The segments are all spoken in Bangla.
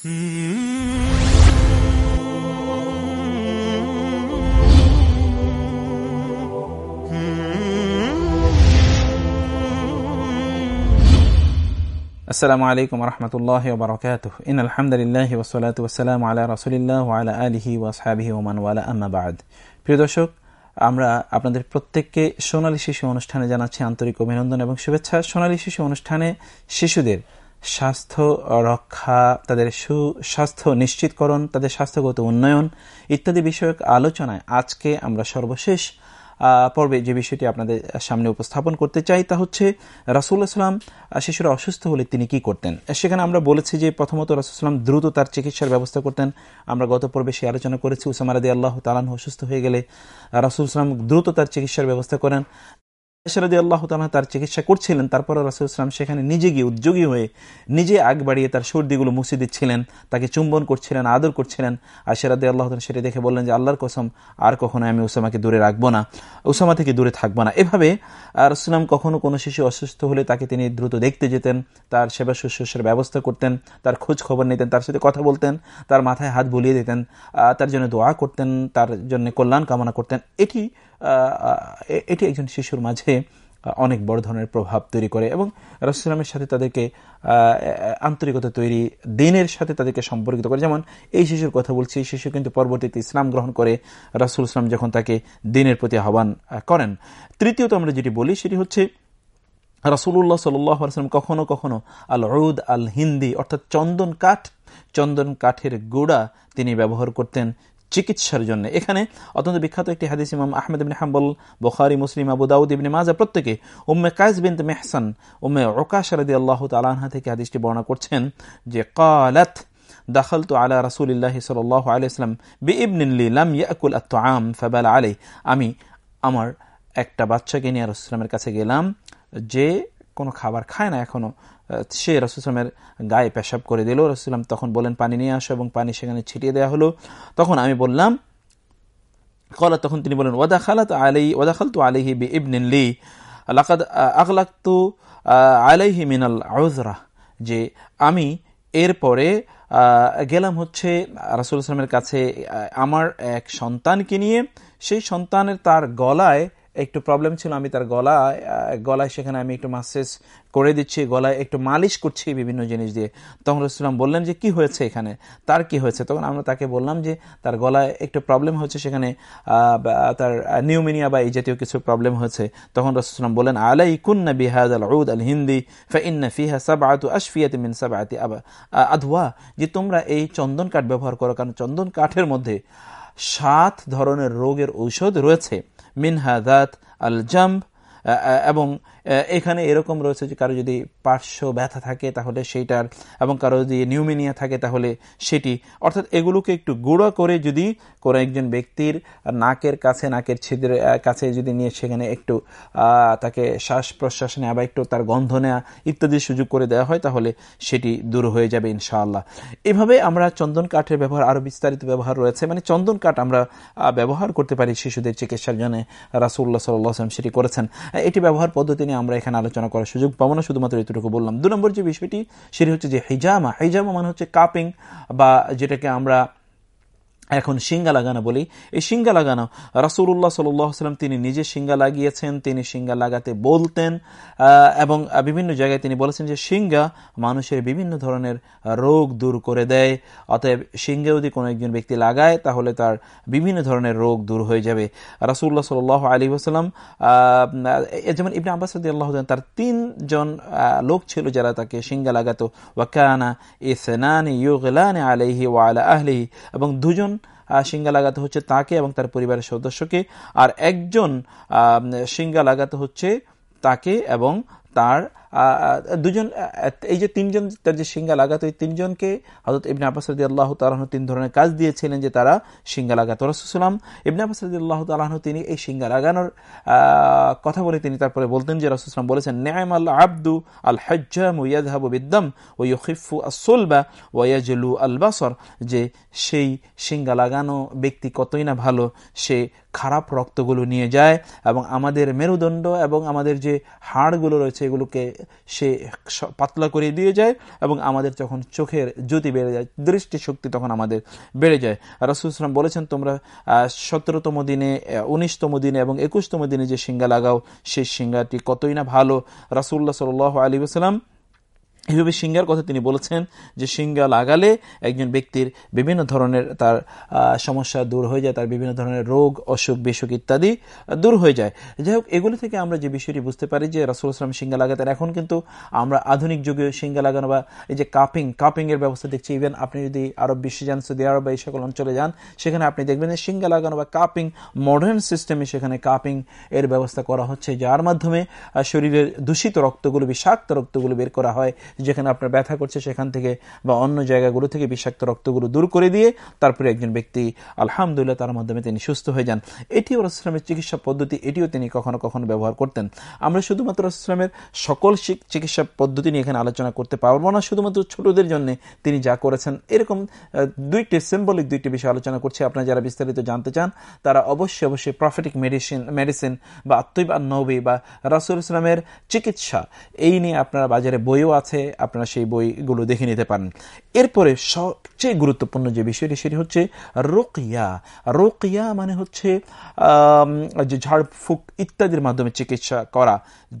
আসসালামু আলাইকুম রহমতুল্লাহ বারকাত ইন আলহামদুলিল্লাহ رسول الله وعلى آله আলা ومن والا أما بعد في دوشوك আমরা আপনাদের প্রত্যেককে সোনালী শিশু অনুষ্ঠানে জানাচ্ছি আন্তরিক অভিনন্দন এবং শুভেচ্ছা। সোনালী শিশু অনুষ্ঠানে শিশুদের স্বাস্থ্য রক্ষা, তাদের সুস্বাস্থ্য নিশ্চিতকরণ, তাদের স্বাস্থ্যগত উন্নয়ন ইত্যাদি বিষয়ক আলোচনায় আজকে আমরা সর্বশেষ পর্বে যে বিষয়টি আপনাদের সামনে উপস্থাপন করতে চাই তা হচ্ছে রাসুল্লাহাম শিশুরা অসুস্থ হলে তিনি কি করতেন? সেখানে আমরা বলেছি যে প্রথমত রাসুলাম দ্রুত তার চিকিৎসার ব্যবস্থা করতেন। আমরা গত পর্বে সে আলোচনা করেছি উসামারাদি আল্লাহ তালান অসুস্থ হয়ে গেলে রাসুল ইসলাম দ্রুত তার চিকিৎসার ব্যবস্থা করেন। আল্লাহ তার চিকিৎসা করছিলেন, তারপর রাসুল ইসলাম সেখানে নিজে গিয়ে উদ্যোগী হয়ে নিজে আগ বাড়িয়ে তার সর্দিগুলো মুছে দিচ্ছিলেন, তাকে চুম্বন করছিলেন, আদর করছিলেন। আর সেরাদি আল্লাহ সেটা দেখে বললেন যে, আল্লাহর কসম, আর কখনো আমি উসামাকে দূরে রাখব না উসামা থেকে দূরে থাকব না। এভাবে রসুলাম কখনো কোনো শিশু অসুস্থ হলে তাকে তিনি দ্রুত দেখতে যেতেন, তার সেবা শুশ্রূষার ব্যবস্থা করতেন, তার খোঁজ খবর নিতেন, তার সাথে কথা বলতেন, তার মাথায় হাত বুলিয়ে দিতেন তার জন্য দোয়া করতেন, তার জন্য কল্যাণ কামনা করতেন। এটি এটি একজন শিশুর মাঝে অনেক বড় ধরনের প্রভাব তৈরি করে এবং রাসুলামের সাথে তাদেরকে আন্তরিকতা তৈরি, দিনের সাথে তাদেরকে সম্পর্কিত করে। যেমন এই শিশুর কথা বলছি শিশু কিন্তু পরবর্তীতে ইসলাম গ্রহণ করে রাসুল ইসলাম যখন তাকে দিনের প্রতি আহ্বান করেন। তৃতীয়ত আমরা যেটি বলি সেটি হচ্ছে রাসুল্লাহ সাল্লাম কখনো কখনো আল রৌদ আল হিন্দি অর্থাৎ চন্দন কাঠ, চন্দন কাঠের গোড়া তিনি ব্যবহার করতেন চিকিৎসার জন্য। এখানে অত্যন্ত বিখ্যাত একটি হাদিস ইমাম আহমেদ ইবিন হাম্বল, বখারি, মুসলিম, আবু দাউদ ইবিন মাজা প্রত্যেকে উম্মে কায়স বিন মেহসান, উম্মে ওকাশ রাদি আল্লাহ তালাহা থেকে হাদিসটি বর্ণনা করছেন যে, কালাত দাখলতু আলা রাসূলিল্লাহ সাল্লাল্লাহু আলাইহি সাল্লাম বিইবনিন লি লাম ইয়াকুল আত-তুআম, ফাবাল আলাই আমি আমার একটা বাচ্চাকে নিয়ে রাসূলের কাছে গেলাম, যে কোনো খাবার খায় না এখনও। সে রসুলামের গায়ে পেশাব করে দিল। রসুলাম তখন বলেন, পানি নিয়ে আসো এবং পানি সেখানে ছিটিয়ে দেওয়া হলো। তখন আমি বললাম, কলা, তখন তিনি বলেন ওদা খালাত আলাই ওদা খালতু আলিহি বি ইবনিল্লি লাকাদ আগলাক্তু আলাইহি মিনাল আউজরা যে আমি এরপরে গেলাম হচ্ছে রাসুল ইসলামের কাছে আমার এক সন্তানকে নিয়ে। সেই সন্তানের তার গলায় একটু প্রবলেম ছিল, আমি তার গলায় গলায় সেখানে আমি একটু মাসেজ করে দিচ্ছি, গলায় একটু মালিশ করছি বিভিন্ন জিনিস দিয়ে। তখন রসুলাম বললেন যে, কি হয়েছে এখানে? তার কি হয়েছে? তখন আমরা তাকে বললাম যে, তার গলায় একটু প্রবলেম হচ্ছে, সেখানে তার নিউমিনিয়া বা এই জাতীয় কিছু প্রবলেম হয়েছে। তখন রসুলাম বললেন আলাই কুন্না বিহাদ আল উদ আল হিন্দি ফাইন্না ফিহা সাবাতু আশফিয়াত মিন সাবাতি আধওয়া যে তোমরা এই চন্দন কাঠ ব্যবহার করো, কারণ চন্দন কাঠের মধ্যে সাত ধরনের রোগের ঔষধ রয়েছে। মিনহাদাত আল জাম্ব এবং এখানে এরকম রয়েছে যে কারও যদি পার্শ্ব ব্যথা থাকে তাহলে সেইটার, এবং কারও যদি নিউমিনিয়া থাকে তাহলে সেটি। অর্থাৎ এগুলোকে একটু গুঁড়ো করে যদি কোনো একজন ব্যক্তির নাকের কাছে, নাকের ছিদ্রের কাছে যদি নিয়ে সেখানে একটু তাকে শ্বাস প্রশ্বাস নেওয়া বা একটু তার গন্ধ নেওয়া ইত্যাদি সুযোগ করে দেওয়া হয়, তাহলে সেটি দূর হয়ে যাবে ইনশাআল্লাহ। এভাবে আমরা চন্দন কাঠের ব্যবহার আরও বিস্তারিত ব্যবহার রয়েছে। মানে চন্দন কাঠ আমরা ব্যবহার করতে পারি শিশুদের চিকিৎসার জন্য। রাসুল্লাহ সাল্লাম সেটি করেছেন। এটি ব্যবহার পদ্ধতি নিয়ে আমরা এখানে আলোচনা করার সুযোগ পাবো না, শুধুমাত্র এতটুকু বললাম। দু নম্বর যে বিষয়টি, সেটি হচ্ছে যে হিজামা হিজামা মানে হচ্ছে কাপিং বা যেটাকে আমরা এখন সিঙ্গা লাগানো বলি, এই সিঙ্গা লাগানো রাসুল্লাহ সাল্লাম তিনি নিজে সিঙ্গা লাগিয়েছেন, তিনি সিঙ্গা লাগাতে বলতেন এবং বিভিন্ন জায়গায় তিনি বলেছেন যে সিঙ্গা মানুষের বিভিন্ন ধরনের রোগ দূর করে দেয়। অতএব সিঙ্গে যদি কোনো একজন ব্যক্তি লাগায়, তাহলে তার বিভিন্ন ধরনের রোগ দূর হয়ে যাবে। রাসুল্লাহ সাল আলী আসালাম যেমন ইবনে আব্বাস আল্লাহ তার তিনজন লোক ছিল যারা তাকে সিঙ্গা লাগাতো। ওয়াকানা ইসনানি আলহি ওয়ালা আহলিহি, এবং দুজন সিঙ্গা লাগাতে হচ্ছে তাকে এবং তার পরিবারের সদস্যকে। আর একজন সিঙ্গা লাগাতে হচ্ছে তাকে এবং তার দুজন এই যে তিনজন, তার যে সিঙ্গা লাগাতো এই তিনজনকে হজরত ইবনে আব্বাসদি আল্লাহ তালাহ তিন ধরনের কাজ দিয়েছিলেন যে তারা সিঙ্গা লাগাতো। রসুলাম ইবনে আব্বাসদি আল্লাহ তালাহ তিনি এই সিঙ্গা লাগানোর কথা বলে তিনি তারপরে বলতেন যে রসুলাম বলেছেন ন্যায়ম আল্লাহ আব্দু আল হজ্জাম ওয়াদহাবু বিদ্দম ও ইউখিফু আসলবা ওয়াজলু আল বাসর যে সেই সিঙ্গা লাগানো ব্যক্তি কতই না ভালো, সে খারাপ রক্তগুলো নিয়ে যায় এবং আমাদের মেরুদণ্ড এবং আমাদের যে হাড়গুলো রয়েছে এগুলোকে সে পাতলা করে দিয়ে যায় এবং আমাদের যখন চোখের জ্যোতি বেড়ে যায় দৃষ্টি শক্তি তখন আমাদের বেড়ে যায়। রাসুলাম বলেছেন, তোমরা সতেরোতম দিনে উনিশতম দিনে এবং একুশতম দিনে যে শিঙ্গা লাগাও, সেই শিঙ্গাটি কতই না ভালো? রাসুল্লাহ সাল আলী আসসালাম এইভাবে সিঙ্গার কথা তিনি বলেছেন যে সিঙ্গা লাগালে একজন ব্যক্তির বিভিন্ন ধরনের তার সমস্যা দূর হয়ে যায়, তার বিভিন্ন ধরনের রোগ, অসুখ, বিসুখ ইত্যাদি দূর হয়ে যায়। যাই হোক, এগুলো থেকে আমরা যে বিষয়টি বুঝতে পারি যে রাসুল ইসলাম সিঙ্গা লাগাতেন, এখন কিন্তু আমরা আধুনিক যুগে সিঙ্গা লাগানো বা এই যে কাপিং কাপিং এর ব্যবস্থা দেখছি। ইভেন আপনি যদি আরব বিশ্বে যান, সৌদি আরব বা এই সকল অঞ্চলে যান, সেখানে আপনি দেখবেন যে সিঙ্গা লাগানো বা কাপিং মডার্ন সিস্টেমে সেখানে কাপিং এর ব্যবস্থা করা হচ্ছে, যার মাধ্যমে শরীরের দূষিত রক্তগুলো, বিষাক্ত রক্তগুলো বের করা হয়। যেখানে আপনার ব্যথা করছে সেখান থেকে বা অন্য জায়গাগুলো থেকে বিষাক্ত রক্তগুলো দূর করে দিয়ে তারপরে একজন ব্যক্তি, আলহামদুলিল্লাহ, তার মাধ্যমে তিনি সুস্থ হয়ে যান। এটিও রসলামের চিকিৎসা পদ্ধতি, এটিও তিনি কখনো কখনো ব্যবহার করতেন। আমরা শুধুমাত্র রসলামের সকল চিকিৎসা পদ্ধতি নিয়ে এখানে আলোচনা করতে পারব না, শুধুমাত্র ছোটদের জন্য তিনি যা করেছেন। এরকম দুইটি সিম্বলিক দুইটি বিষয় আলোচনা করছে। আপনারা যারা বিস্তারিত জানতে চান, তারা অবশ্যই অবশ্যই প্রফিটিক মেডিসিন মেডিসিন বা আত্মীব নবী বা রাসুল ইসলামের চিকিৎসা, এই নিয়ে আপনার বাজারে বইও আছে। আপনারা সেই বইগুলো দেখে নিতে পারেন। এরপরে সবচেয়ে গুরুত্বপূর্ণ যে বিষয়টি, সেটি হচ্ছে রোকিয়া। রোকিয়া মানে হচ্ছে যে ঝাড়ফুক ইত্যাদির মাধ্যমে চিকিৎসা করা।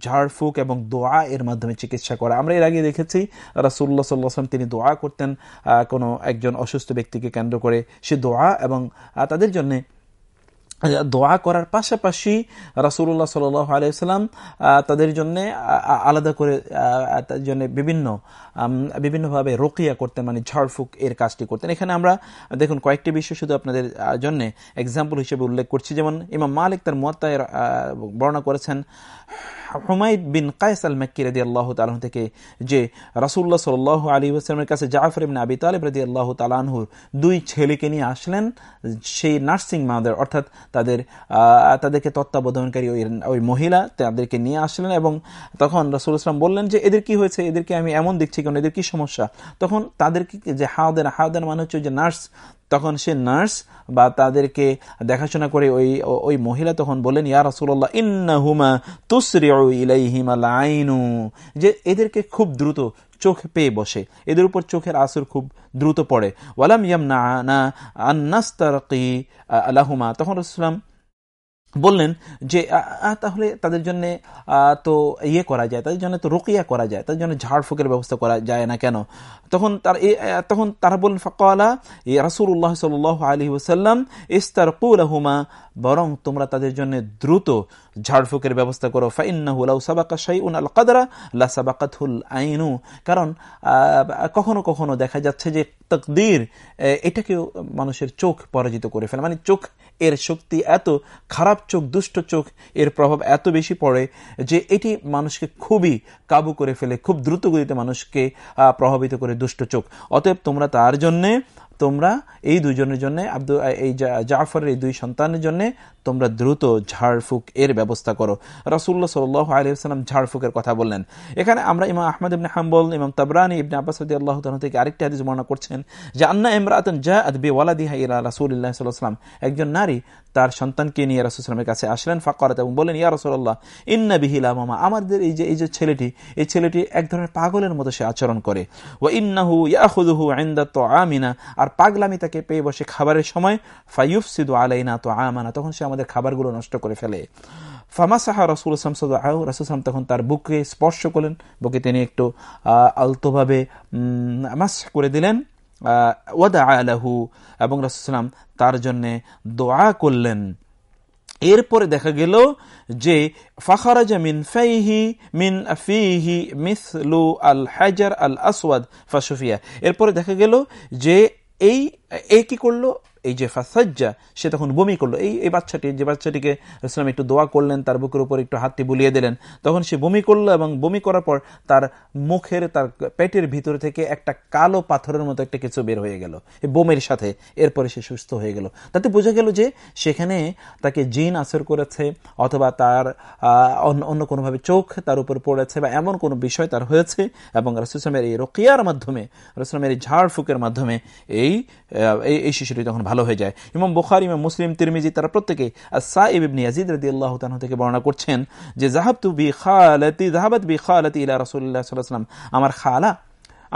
ঝাড়ফুক এবং দোয়া এর মাধ্যমে চিকিৎসা করা। আমরা এর আগে দেখেছি রাসুল্লাহ সাল্লাহাম তিনি দোয়া করতেন কোনো একজন অসুস্থ ব্যক্তিকে কেন্দ্র করে। সে দোয়া এবং তাদের জন্যে দোয়া করার পাশাপাশি রাসুল্লাহ সাল আলিয়াল্লাম তাদের জন্য আলাদা করে জন্য বিভিন্ন বিভিন্নভাবে রোকিয়া করতেন মানে ঝাড়ফুক এর কাজটি করতেন। এখানে আমরা দেখুন, কয়েকটি বিষয় শুধু আপনাদের জন্য এক্সাম্পল হিসেবে উল্লেখ করছি। যেমন ইমাম মালিক তার মোয়াত্তায় বর্ণনা করেছেন, হুমায়দ বিন কায়েস আল মক্কি রদি আল্লাহ তালাহ থেকে যে রাসুল্লাহ সাল আলী আসলামের কাছে জাফর ইবিন আবি তালেব রদি আল্লাহ তালাহুর দুই ছেলেকে নিয়ে আসলেন। সেই নার্সিং মাদের, অর্থাৎ তাদের তাদেরকে তত্ত্বাবধানকারী ওই ওই মহিলা তাদেরকে নিয়ে আসলেন এবং তখন রাসুল ইসলাম বললেন যে, এদের কি হয়েছে? এদেরকে আমি এমন দেখছি কারণ এদের কি সমস্যা? তখন তাদেরকে যে হাওদেন হাওদেন মানে হচ্ছে যে নার্স, তখন সে নার্স বা তাদেরকে দেখাশোনা করে ওই ওই মহিলা তখন বলেন, ইয়া রাসুল্লাহ ইন্নাহুমা তুসরি আইনু যে এদেরকে খুব দ্রুত চোখ পেয়ে বসে। এদের উপর চোখের আসর খুব দ্রুত পড়ে। ওয়ালাম ইয়াম না আন্নাস্তারকি আলাহুমা তখন রসুলাম বললেন যে তাহলে তাদের জন্য তো ইয়ে করা যায়, তাদের জন্য তো রোকিয়া করা যায়, তাদের জন্য ঝাড়ফুঁকের ব্যবস্থা করা যায় না কেন? তখন তার তখন তারা বললেন, ফকালা রাসুল্লাহ সাল আলী ওসাল্লাম ইস্তার কুলাহুমা বরং তোমরা তাদের জন্য দ্রুত ঝাড়ফুকের ব্যবস্থা করো। আইনু। কারণ কখনো কখনো দেখা যাচ্ছে যে তকদির এটাকেও মানুষের চোখ পরাজিত করে ফেলে। মানে চোখ, এর শক্তি এত খারাপ চোখ, দুষ্ট চোখ, এর প্রভাব এত বেশি পড়ে যে এটি মানুষকে খুবই কাবু করে ফেলে, খুব দ্রুত গতিতে মানুষকে প্রভাবিত করে দুষ্ট চোখ। অতএব তোমরা তার জন্যে তোমরা এই দুজনের জন্য, আব্দুল, এই জাফরের এই দুই সন্তানের জন্য তোমরা দ্রুত ঝাড়ফুক এর ব্যবস্থা করো। রাসুল্লাহ সাল আলিয়াল্লাম ঝাড়ফুকের কথা বললেন। এখানে আমরা ইমাম আহমদ ইবনে হাম্বল, ইমাম তাবরানি ইবনে আব্বাস আল্লাহ থেকে আরেকটি হাদিস বর্ণনা করছেন যে, আন্না ইমরাতন জা আদবি ওয়ালাদিহা ইলা রাসুল্লাহ সাল্লাম একজন নারী তার সন্তানকে নিয়ে রাসুলামের কাছে আসলেন, ফাঁকরাত এবং বললেন, ইয়া রসুল্লাহ ইন্না বিহিলা মামা। আমাদের এই যে এই যে ছেলেটি, এই ছেলেটি এক ধরনের পাগলের মতো সে আচরণ করে। ও ইন্নাহু ইয়াহুদুহু আইন্দা তো আমিনা আর পাগলামি তাকে পেয়ে বসে খাবারের সময় ফাইফ সিদু আলাইনা তো আমানা তখন সে আমাদের খাবারগুলো নষ্ট করে ফেলে। ফামা ফামাসাহা রসুল ইসলাম সদ সদাহ রসুলাম তখন তার বুকে স্পর্শ করলেন। বুকে তিনি একটু আলতোভাবে মাস করে দিলেন। ওয়াদা আলাহু এবং রাসুলাম তার জন্যে দোয়া করলেন। এরপরে দেখা গেল যে, ফাখারাজা মিন ফাইহি মিন ফিহি মিসলু আল হাজার আল আসওয়াদ ফাসুফিয়া। এরপরে দেখা গেল যে, এই, এ কি করল? এই যে ফাসাজ্জা, সে তখন বমি করল। এই এই বাচ্চাটি, যে বাচ্চাটিকে ইসলাম একটু দোয়া করলেন, তার বুকের উপর একটু হাতটি বুলিয়ে দিলেন, তখন সে বমি করল এবং বমি করার পর তার মুখের, তার পেটের ভিতরে থেকে একটা কালো পাথরের মতো একটা কিছু বের হয়ে গেল। বোমের সাথে এরপরে সে সুস্থ হয়ে গেল। তাতে বোঝা গেল যে সেখানে তাকে জিন আসর করেছে অথবা তার অন্য কোনোভাবে চোখ তার উপর পড়েছে বা এমন কোনো বিষয় তার হয়েছে এবং রসুলামের এই রকিয়ার মাধ্যমে রসুলামের এই ঝাড় ফুকের মাধ্যমে এই এই শিশুটি তখন ভালো হয়ে যায়। ইমাম বুখার, ইমাম মুসলিম, তিরমিজি তারা প্রত্যেকে সাইব ইবনি ইয়াজিদ রাদি আল্লাহ তাহ থেকে বর্ণনা করছেন যে জাহাবতু বি খালাতি জাহাবাত বি খালাতি ইলা রাসূলুল্লাহ সাল্লাল্লাহু আলাইহি আমার খালা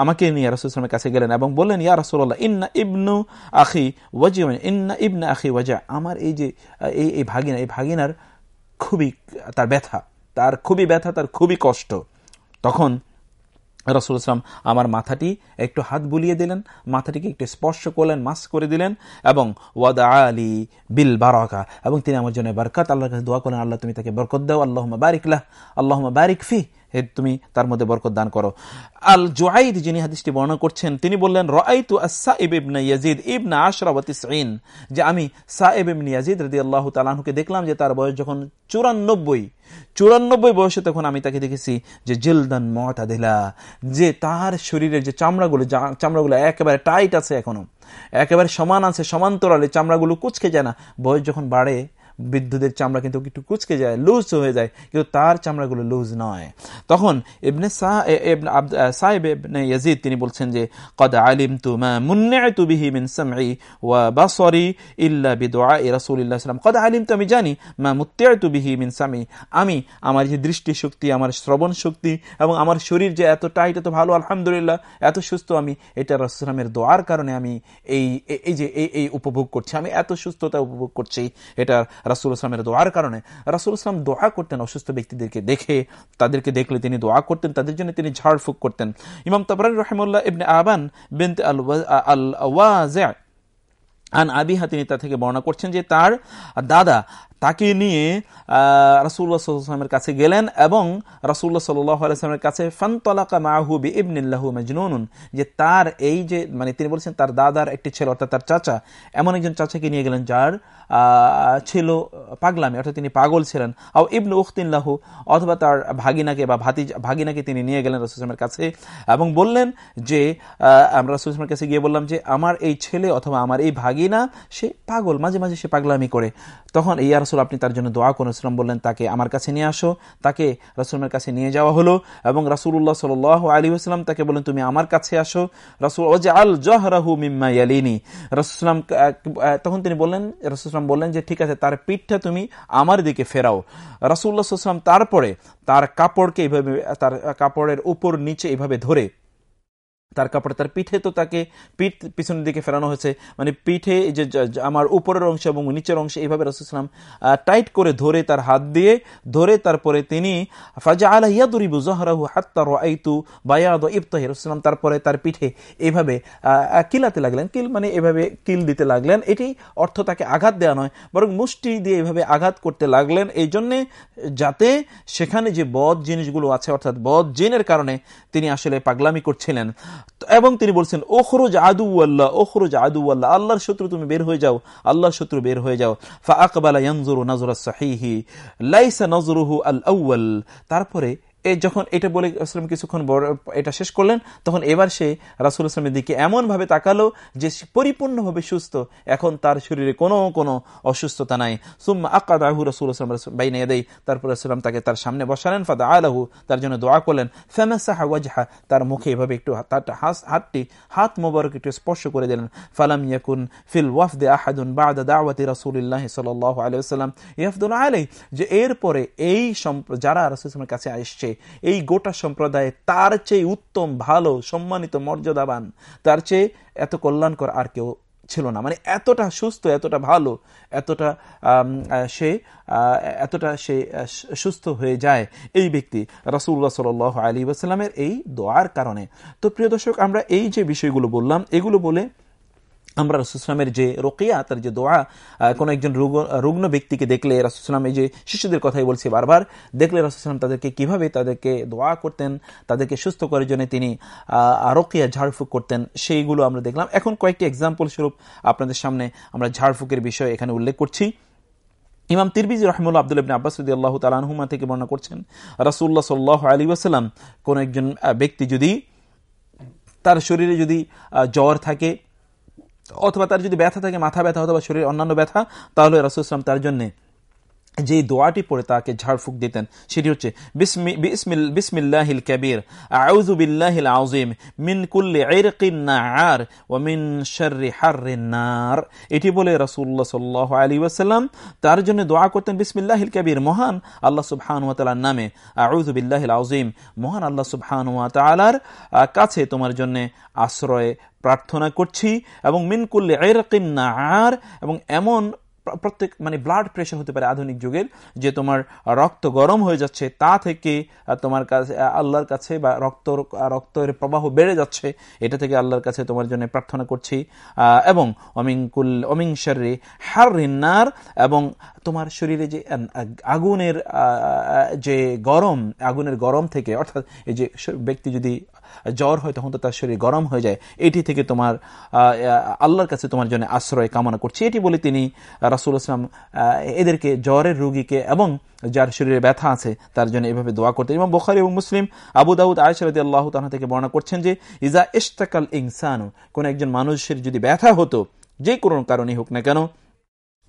আমাকে নিয়ে রাসুলামের কাছে গেলেন এবং বললেন, ইয়া রাসুল্লাহ ইন্না ইবনু আখি ওয়াজিম ইন্না ইবনা আখি ওয়াজা। আমার এই যে, এই এই ভাগিনা, এই ভাগিনার খুবই, তার ব্যথা, তার খুবই ব্যথা, তার খুবই কষ্ট। তখন রসুল ইসলাম আমার মাথাটি একটু হাত বুলিয়ে দিলেন, মাথাটিকে একটু স্পর্শ করলেন, মাস করে দিলেন এবং ওয়াদা আলী বিল বারকা এবং তিনি আমার জন্য বারকাত আল্লাহ কাছে দোয়া করলেন, আল্লাহ তুমি তাকে বরকত দাও আল্লাহ বারিকলা আল্লাহ বারিক ফি তুমি তার মধ্যে বরকত দান করো। আল জোয়াইদ যিনি হাদিসটি বর্ণনা করছেন, তিনি বললেন রাইতু আসসাইব ইবনা ইয়াজিদ ইবনা আশরাফ তিসঈন। যে আমি সাইব ইবনে ইয়াজিদ রাদিয়াল্লাহু তালাহুকে দেখলাম যে তার বয়স যখন চুরানব্বই চুরানব্বই বয়সে তখন আমি তাকে দেখেছি যে জিলদান মতাদিলা, যে তার শরীরের যে চামড়াগুলো চামড়াগুলো একেবারে টাইট আছে এখনও, একেবারে সমান আছে, সমান্তরালে চামড়াগুলো কুচকে যায় না। বয়স যখন বাড়ে বিদ্যুতের চামড়া কিন্তু একটু কুচকে যায় লুজ হয়ে যায়, কিন্তু তার চামড়াগুলো লুজ নয়। তখন ইবনে সাহেব ইবনে ইয়াজিদ তিনি বলছেন যে, কদ আলিম তু মুন্নাতু বিহি মিন সামঈ ওয়া বাসরি ইল্লা বিদুআ রাসূলুল্লাহ সাল্লাম কদ আলিম তো আমি জানি, মা মুত্তাতু বিহি মিন সামঈ। আমি, আমার যে দৃষ্টি শক্তি আমার শ্রবণ শক্তি এবং আমার শরীর যে এত টাইট এত ভালো, আলহামদুলিল্লাহ, এত সুস্থ, আমি এটা রাসূলের দোয়ার কারণে আমি এই এই যে, এই উপভোগ করছি, আমি এত সুস্থতা উপভোগ করছি এটা রাসুল ইসলামের দোয়ার কারণে রাসুল ইসলাম দোয়া করতেন অসুস্থ ব্যক্তিদেরকে দেখে, তাদেরকে দেখলে তিনি দোয়া করতেন, তাদের জন্য তিনি ঝাড়ফুঁক করতেন। ইমাম তবরান রহমুল্লাহ ইবনে আবান বিনতে আল আল ওয়াজ আন আবিহা তিনি তা থেকে বর্ণনা করছেন যে তার দাদা তাকে নিয়ে রাসুল্লাহ সাল্লামের কাছে গেলেন এবং রাসুল্লাহ সাল্লামের কাছে, ফান্তলাকা মাহুবি ইবনিল্লাহু মজনুন যে তার এই যে মানে তিনি বলছেন তার দাদার একটি ছেলে, অর্থাৎ তার চাচা, এমন একজন চাচাকে নিয়ে গেলেন যার ছিল পাগলামি, অর্থাৎ তিনি পাগল ছিলেন। আও ইবনু উখতিল্লাহু অথবা তার ভাগিনাকে বা ভাতি, ভাগিনাকে তিনি নিয়ে গেলেন রসুলামের কাছে এবং বললেন যে আমরা রসুলামের কাছে গিয়ে বললাম যে, আমার এই ছেলে অথবা আমার এই ভাগিনা, সে পাগল, মাঝে মাঝে সে পাগলামি করে। তখন এই রসুল আপনি তার জন্য দোয়া করুন। ইসলাম বললেন, তাকে আমার কাছে নিয়ে আসো। তাকে রসুলের কাছে নিয়ে যাওয়া হলো এবং রাসুল্লাহ সাল আলী আসলাম তাকে বললেন, তুমি আমার কাছে আসো। রসুল ওজে আল জহরাহু মিম্মা ইয়ালিনী। রসুলাম তখন তিনি বললেন রসুলাম বললেন যে, ঠিক আছে, তার পিঠটা তুমি আমার দিকে ফেরাও। রাসুল্লাহ সাল্লাম তারপরে তার কাপড়কে এইভাবে তার কাপড়ের উপর নিচে এইভাবে ধরে তার কাপড়, তার পিঠে তো তাকে পিঠ পিছনের দিকে ফেরানো হয়েছে। মানে পিঠে যে আমার উপরের অংশ এবং নিচের অংশ এইভাবে রসুলাম টাইট করে ধরে তার হাত দিয়ে, ধরে তারপরে তিনি ফাজা আলা ইয়াদুরিবু জহরাহু হাত্তা রাইতু বায়াদ ইবতাহি। রসুলাম তারপরে তার পিঠে এইভাবে কিলাতে লাগলেন, কিল মানে এভাবে কিল দিতে লাগলেন। এটি অর্থ তাকে আঘাত দেওয়া নয়, বরং মুষ্টি দিয়ে এইভাবে আঘাত করতে লাগলেন। এই জন্যে যাতে সেখানে যে বদ জিনিসগুলো আছে, অর্থাৎ বদ জিনের কারণে তিনি আসলে পাগলামি করছিলেন। এবং তিনি বলছেন, ওখরুজ আদু আল্লাহ ওখরুজ আদু আল্লাহ আল্লাহর শত্রু তুমি বের হয়ে যাও, আল্লাহর শত্রু বের হয়ে যাও। ফা আকবালা ইয়ানজুরু নাজরা সাহিহি, লাইসা নজরুহু আল আউয়াল তারপরে যখন এটা বলে আসলাম কিছুক্ষণ এটা শেষ করলেন, তখন এবার সে রাসুল আসলামের দিকে এমনভাবে তাকালো যে পরিপূর্ণভাবে সুস্থ। এখন তার শরীরে কোনো কোনো অসুস্থতা নাই। সুম্মা আকাদ আহু রসুল আসলাম বাইনে দেয় তারপর আসলাম তাকে তার সামনে বসালেন ফাদা আলাহু তার জন্য দোয়া করলেন, ফেমাসাহা ওয়াজহা, তার মুখে এভাবে একটু হাতটি, হাত মোবারক একটু স্পর্শ করে দিলেন। ফালাম ইয়াকুন ফিল ওয়াফ ওয়াফদে আহাদুন বাদা দাওয়াতি রাসুলিল্লাহ সাল আলাইহি সাল্লাম ইয়াফদুল আলাই যে এরপরে এই যারা রাসুলের কাছে আসছে এই গোটা সম্প্রদায়ে তার চেয়ে উত্তম, ভালো, সম্মানিত, মর্যাদাবান, তার চেয়ে এত কল্যাণকর আর কেউ ছিল না। মানে এতটা সুস্থ, এতটা ভালো, এতটা সে এতটা সে সুস্থ হয়ে যায় এই ব্যক্তি রাসুল্লাহ সাল আলী ওয়াসাল্লামের এই দোয়ার কারণে। তো প্রিয় দর্শক, আমরা এই যে বিষয়গুলো বললাম, এগুলো বলে আমরা রসুলামের যে রোকিয়া, তার যে দোয়া কোনো একজন রুগ্ন ব্যক্তিকে দেখলে রসুলাম এই যে শিশুদের কথাই বলছি বারবার, দেখলে রসুলাম তাদেরকে কীভাবে তাদেরকে দোয়া করতেন, তাদেরকে সুস্থ করার জন্য তিনি রোকিয়া, ঝাড়ফুঁক করতেন, সেইগুলো আমরা দেখলাম। এখন কয়েকটি এক্সাম্পল স্বরূপ আপনাদের সামনে আমরা ঝাড়ফুঁকের বিষয় এখানে উল্লেখ করছি। ইমাম তিরবিজ রহমুল্লা আব্দুল ইবিন আব্বাস রদি আল্লাহ তালানহুমা থেকে বর্ণনা করছেন রাসুল্লাহ সাল্লাহ আলী ওয়াসাল্লাম কোন একজন ব্যক্তি যদি তার শরীরে যদি জ্বর থাকে অথবা তার যদি ব্যথা থাকে, মাথা ব্যথা অথবা শরীরের অন্যান্য ব্যথা, তাহলে রাসুল ইসলাম তার জন্য যে দোয়াটি পড়ে তাকে ঝাড়ফুঁক দিতেন, সেটি হচ্ছে বিসমিল্লাহিল কবির আউজুবিল্লাহিল আউজিম মিন কুল্লি নার ও মিন শাররি নার। এটি বলে রাসূলুল্লাহ সাল্লাল্লাহু আলাইহি ওয়াসাল্লাম তার জন্য দোয়া করতেন, বিসমিল্লাহিল কবির, মহান আল্লাহ তাআলার নামে আউজুবিল্লাহিল আউজিম মহান আল্লাহ তাআলার কাছে তোমার জন্য আশ্রয় প্রার্থনা করছি এবং মিনকুল্লি নার এবং এমন প্রত্যেক মানে ব্লাড প্রেশার হতে পারে আধুনিক যুগের, যে তোমার রক্ত গরম হয়ে যাচ্ছে, তা থেকে তোমার কাছে আল্লাহর কাছে বা রক্ত রক্তের প্রবাহ বেড়ে যাচ্ছে, এটা থেকে আল্লাহর কাছে তোমার জন্য প্রার্থনা করছি। এবং অমিংকুল অমিং শরীরে হার রিন্নার এবং তোমার শরীরে যে আগুনের যে গরম, আগুনের গরম থেকে, অর্থাৎ এই যে ব্যক্তি যদি জ্বর হয়, তখন তো তার শরীর গরম হয়ে যায়। এটি থেকে তোমার আল্লাহর কাছে তোমার জন্য আশ্রয় কামনা করছি। এটি বলে তিনি রাসুল ইসলাম এদেরকে জ্বরের রুগীকে এবং যার শরীরে ব্যথা আছে, তার জন্য এভাবে দোয়া করতে এবং বোখারি এবং মুসলিম, আবু দাউদ আয়সরদি আল্লাহ তাহা থেকে বর্ণনা করছেন যে, ইজা ইস্তাকাল ইনসানু কোন একজন মানুষের যদি ব্যথা হতো, যে কোনো কারণে হোক না কেন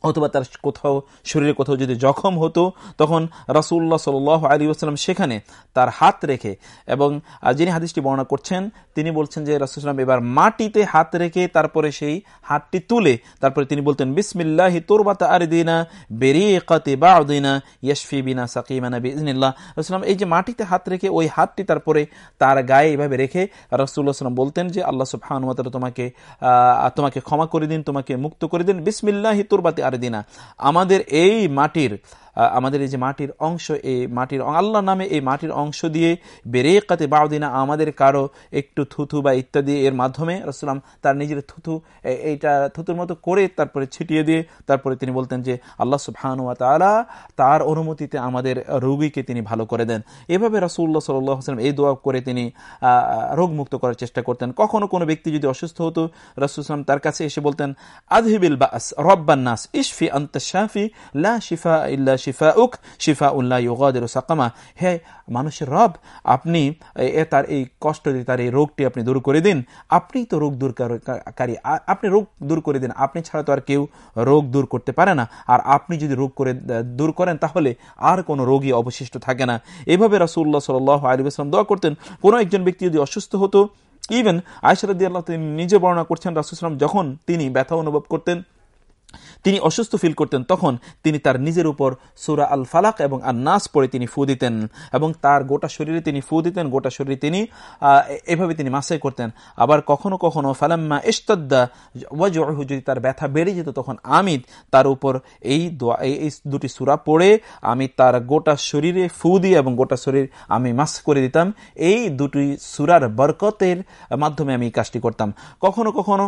অথবা তার কোথাও, শরীরে কোথাও যদি জখম হতো, তখন রাসুল্লাহ সাল আলী আসসালাম সেখানে তার হাত রেখে এবং যিনি হাদিসটি বর্ণনা করছেন, তিনি বলছেন যে রাসুলাম এবার মাটিতে হাত রেখে তারপরে সেই হাতটি তুলে, তারপরে তিনি বলতেন, বিসমিল্লাহি তোরবাতা আর দিনা বেরিকাতে বা দিনা ইয়শফি বিনা সাকিমানা বিজনিল্লাহ রসুলাম এই যে মাটিতে হাত রেখে ওই হাতটি তারপরে তার গায়ে এভাবে রেখে রাসুল্লাহ সাল্লাম বলতেন যে, আল্লাহ সুবহানুমাতারা তোমাকে তোমাকে ক্ষমা করে দিন, তোমাকে মুক্ত করে দিন। বিসমিল্লাহি তোরবাতে আর দিনা। আমাদের এই মাটির আমাদের এই যে মাটির অংশ, এই মাটির আল্লাহ নামে এই মাটির অংশ দিয়ে বেড়ে কাতে বাউদিনা আমাদের কারও একটু থুথু বা ইত্যাদি এর মাধ্যমে রসুলাম তার নিজের থুথু এইটা থুতুর মতো করে তারপরে ছিটিয়ে দিয়ে তারপরে তিনি বলতেন যে আল্লাহ সুবহানুয়া তালা তার অনুমতিতে আমাদের রোগীকে তিনি ভালো করে দেন। এভাবে রসুল্লাহ সাল্লাহ সাল্লাম এই দোয়া করে তিনি রোগমুক্ত করার চেষ্টা করতেন। কখনো কোনো ব্যক্তি যদি অসুস্থ হতো রসুলাম তার কাছে এসে বলতেন আধহিবিল বাস রব্বান্নাস ইশফি আন্ত শাফি, লা শিফা ইল্লা শিফা উক শিফা উল্লাহ ইউগাদের সাকামা। হে মানুষের রব, আপনি এ তার এই কষ্ট তার এই রোগটি আপনি দূর করে দিন। আপনি তো রোগ দূরকারী আপনি রোগ দূর করে দিন। আপনি ছাড়া তো আর কেউ রোগ দূর করতে পারে না। আর আপনি যদি রোগ করে দূর করেন, তাহলে আর কোনো রোগী অবশিষ্ট থাকে না। এভাবে রাসুল্লাহ সাল আলী আসলাম দোয়া করতেন। কোনো একজন ব্যক্তি যদি অসুস্থ হতো ইভেন আয়সারদি আল্লাহ তিনি নিজে বর্ণনা করছেন রাসুল রাসুলাম যখন তিনি ব্যথা অনুভব করতেন তিনি অসুস্থ ফিল করতেন তখন তিনি তার নিজের উপর সুরা আল ফালাক এবং আর নাস পড়ে তিনি ফু দিতেন এবং তার গোটা শরীরে তিনি ফু দিতেন, গোটা শরীরে তিনি এভাবে তিনি মাসাই করতেন। আবার কখনো কখনো ফালাম্মা ইস্তদ্দা ওয়াজহু যদি তার ব্যথা বেড়ে যেত তখন আমিদ তার উপর এই এই দুটি সুরা পড়ে আমি তার গোটা শরীরে ফু দিয়ে এবং গোটা শরীর আমি মাস করে দিতাম। এই দুটি সুরার বরকতের মাধ্যমে আমি এই কাজটি করতাম। কখনো কখনো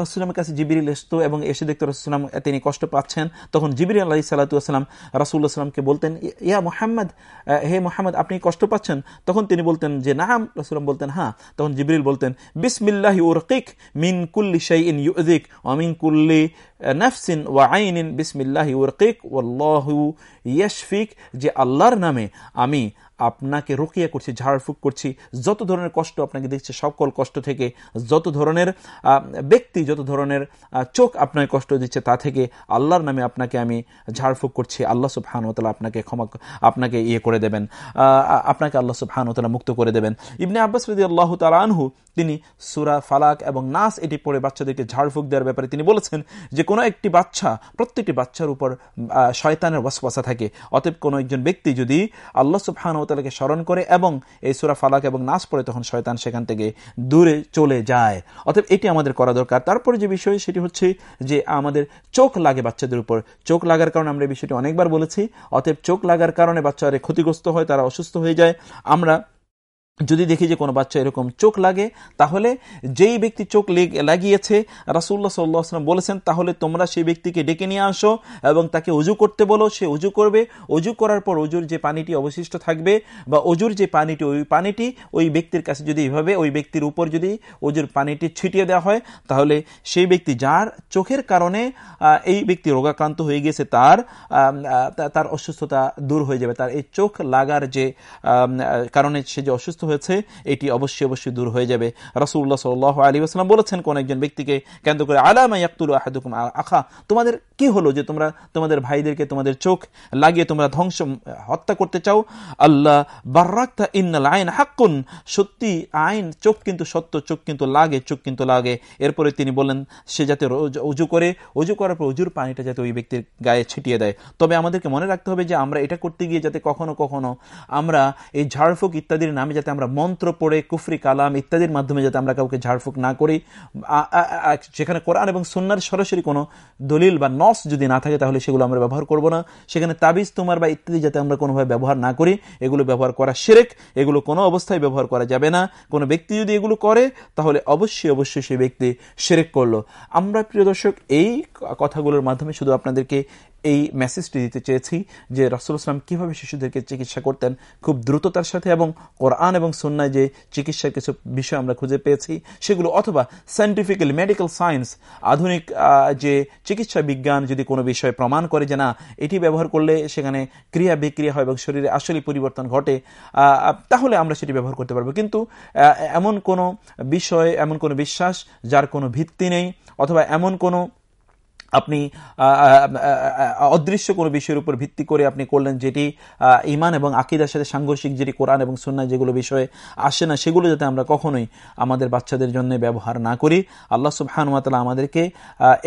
রসুলামের কাছে জিবিরিল এসতো এবং এসে দেখতো রসুলাম তিনি কষ্ট পাচ্ছেন, তখন জিবির আল্লাহ সাল্লাতাম রাসুল্লাহ সাল্লামকে বলতেন, ইয়া মোহাম্মদ হে মোহাম্মদ, আপনি কষ্ট পাচ্ছেন? তখন তিনি বলতেন যে, নাম। রাসুলাম বলতেন হ্যাঁ। তখন জিবরিল বলতেন, বিসমিল্লাহি উরকিক মিন কুল্লি শাইইন ইউদিক অমিন কুল্লি নাফসিন ওয়া আইনিন বিসমিল্লাহি উরকিক। ওয়াল্লাহু ইয়াশফিক, যে আল্লাহর নামে আমি আপনাকে রোকিয়া করছি ঝাড়ফুঁক করছি। যত ধরনের কষ্ট আপনাকে দিচ্ছে সকল কষ্ট থেকে যত ধরনের ব্যক্তি যত ধরনের চোখ আপনাকে কষ্ট দিচ্ছে, তা থেকে আল্লাহর নামে আপনাকে আমি ঝাড়ফুঁক করছি। আল্লাহ সুবহানুতলা আপনাকে ক্ষমা, আপনাকে ইয়ে করে দেবেন। আপনাকে আল্লাহ সুবহানুতলা মুক্ত করে দেবেন। ইবনে আব্বাস রদি আল্লাহ তালা আনহু, তিনি সুরা ফালাক এবং নাস এটি পড়ে বাচ্চাদেরকে ঝাড়ফুঁক দেওয়ার ব্যাপারে তিনি বলেছেন যে, কোনো একটি বাচ্চা, প্রত্যেকটি বাচ্চার উপর শয়তানের ওয়াসওয়াসা থাকে। অতএব কোনো একজন ব্যক্তি যদি আল্লাহ সুবহান তালাকে স্মরণ করে এবং এই সুরা ফালাক এবং নাচ পড়ে তখন শয়তান সেখান থেকে দূরে চলে যায়। অতএব এটি আমাদের করা দরকার। তারপরে যে বিষয়, সেটি হচ্ছে যে আমাদের চোখ লাগে বাচ্চাদের উপর। চোখ লাগার কারণে আমরা এই বিষয়টি অনেকবার বলেছি। অতএব চোখ লাগার কারণে বাচ্চারা ক্ষতিগ্রস্ত হয়, তারা অসুস্থ হয়ে যায়। আমরা যদি দেখি যে কোনো বাচ্চা এরকম চোখ লাগে, তাহলে যেই ব্যক্তি চোখ লাগিয়েছে রাসুল্লাহ সাল্লাহাম বলেছেন, তাহলে তোমরা সেই ব্যক্তিকে ডেকে নিয়ে আসো এবং তাকে উজু করতে বলো। সে উজু করবে। উজু করার পর অজুর যে পানিটি অবশিষ্ট থাকবে বা অজুর যে পানিটি, ওই পানিটি ওই ব্যক্তির কাছে যদি এইভাবে ওই ব্যক্তির উপর যদি অজুর পানিটি ছিটিয়ে দেওয়া হয়, তাহলে সেই ব্যক্তি যার চোখের কারণে এই ব্যক্তি রোগাক্রান্ত হয়ে গেছে, তার তার অসুস্থতা দূর হয়ে যাবে। তার এই চোখ লাগার যে কারণে সে যে অসুস্থ হয়েছে, এটি অবশ্যই অবশ্যই দূর হয়ে যাবে। রাসুল্লাহ সাল আলী আসলাম বলেছেন কোন একজন ব্যক্তিকে, কেন্দ্র করে আলামা আহাদুকুম আখা? তোমাদের কি হলো যে তোমরা, তোমাদের ভাইদেরকে তোমাদের চোখ লাগিয়ে তোমরা ধ্বংস, হত্যা করতে চাও? আল্লাহ, বার্রাক্তা ইন্নাল আইন হাক্কুন। সত্যি, আইন, চোখ কিন্তু সত্য, চোখ কিন্তু লাগে, চোখ কিন্তু লাগে। এরপরে তিনি বললেন সে যাতে উজু করে, উজু করার পর উজুর পানিটা যাতে ওই ব্যক্তির গায়ে ছিটিয়ে দেয়। তবে আমাদেরকে মনে রাখতে হবে যে আমরা এটা করতে গিয়ে যাতে কখনো কখনো আমরা এই ঝাড়ফুক ইত্যাদির নামে যাতে আমরা মন্ত্র পড়ে, কুফরি, কালাম ইত্যাদির মাধ্যমে যাতে আমরা কাউকে ঝাড়ফুঁক না করি। যেখানে কোরআন এবং সন্ন্যার সরাসরি কোনো দলিল বা নস যদি না থাকে, তাহলে সেগুলো আমরা ব্যবহার করব না। সেখানে তাবিজ, তোমার বা ইত্যাদি যাতে আমরা কোনোভাবে ব্যবহার না করি, এগুলো ব্যবহার করা সেরেক এগুলো কোনো অবস্থায় ব্যবহার করা যাবে না। কোনো ব্যক্তি যদি এগুলো করে, তাহলে অবশ্যই অবশ্যই সেই ব্যক্তি সেরেক করল। আমরা প্রিয় দর্শক, এই কথাগুলোর মাধ্যমে শুধু আপনাদেরকে এই মেসেজটি দিতে চেয়েছি যে রাসুল ইসলাম কীভাবে শিশুদেরকে চিকিৎসা করতেন, খুব দ্রুততার সাথে এবং কোরআন এবং সন্ন্যায় যে চিকিৎসার কিছু বিষয় আমরা খুঁজে পেয়েছি, সেগুলো অথবা সায়েন্টিফিক্যালি মেডিকেল সায়েন্স আধুনিক যে চিকিৎসা বিজ্ঞান যদি কোনো বিষয় প্রমাণ করে যে না, এটি ব্যবহার করলে সেখানে ক্রিয়া বিক্রিয়া হয় এবং শরীরে আসলে পরিবর্তন ঘটে তাহলে আমরা সেটি ব্যবহার করতে পারব। কিন্তু এমন কোনো বিষয়, এমন কোনো বিশ্বাস যার কোনো ভিত্তি নেই, অথবা এমন কোনো আপনি অদৃশ্য কোনো বিষয়ের উপর ভিত্তি করে আপনি করলেন যেটি ইমান এবং আকিদার সাথে সাংঘর্ষিক যেটি কোরআন এবং সন্ন্যায় যেগুলো বিষয়ে আসে না, সেগুলো যাতে আমরা কখনোই আমাদের বাচ্চাদের জন্য ব্যবহার না করি। আল্লাহ সুবহানুয়াতালা আমাদেরকে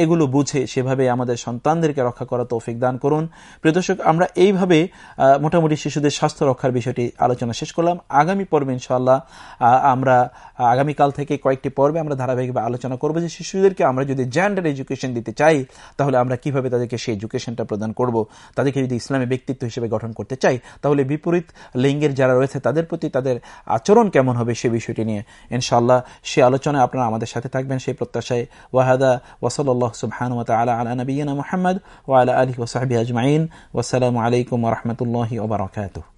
এগুলো বুঝে সেভাবে আমাদের সন্তানদেরকে রক্ষা করা তৌফিক দান করুন। প্রিয় দর্শক, আমরা এইভাবে মোটামুটি শিশুদের স্বাস্থ্য রক্ষার বিষয়টি আলোচনা শেষ করলাম। আগামী পর্বে ইনশাল্লাহ আমরা আগামীকাল থেকে কয়েকটি পর্বে আমরা ধারাবাহিকভাবে আলোচনা করব যে শিশুদেরকে আমরা যদি জেন্ডার এডুকেশন দিতে চাই তাহলে আমরা কীভাবে তাদেরকে সেই এডুকেশনটা প্রদান করব? তাদেরকে যদি ইসলামী ব্যক্তিত্ব হিসেবে গঠন করতে চাই, তাহলে বিপরীত লিঙ্গের যারা রয়েছে, তাদের প্রতি তাদের আচরণ কেমন হবে সে বিষয়টি নিয়ে ইনশাআল্লাহ সে আলোচনায় আপনারা আমাদের সাথে থাকবেন। সেই প্রত্যাশায় ওয়াহাদা ওসল্লাহ সুবহান আলা আলা নবীনা মোহাম্মদ ওয়ালা আলী ওসাহাবি আজমাইন। ওসালামু আলাইকুম রহমতুল্লাহ ওবরাকাতুহ